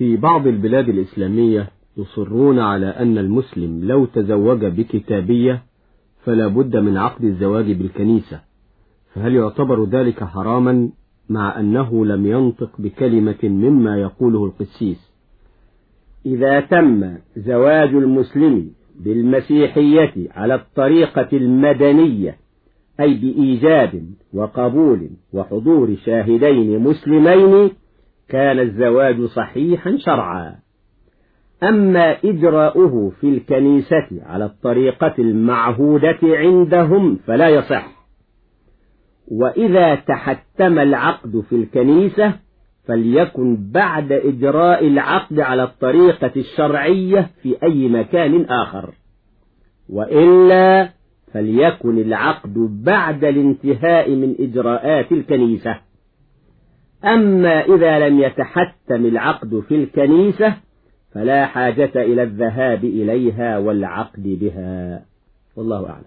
في بعض البلاد الإسلامية يصرون على أن المسلم لو تزوج بكتابية فلا بد من عقد الزواج بالكنيسة فهل يعتبر ذلك حراما مع أنه لم ينطق بكلمة مما يقوله القسيس إذا تم زواج المسلم بالمسيحية على الطريقة المدنية أي بإيجاب وقبول وحضور شاهدين مسلمين كان الزواج صحيحا شرعا. أما إجراؤه في الكنيسة على الطريقة المعهودة عندهم فلا يصح. وإذا تحتم العقد في الكنيسة فليكن بعد إجراء العقد على الطريقة الشرعية في أي مكان آخر. وإلا فليكن العقد بعد الانتهاء من إجراءات الكنيسة. أما إذا لم يتحتم العقد في الكنيسة فلا حاجة إلى الذهاب إليها والعقد بها. والله أعلم.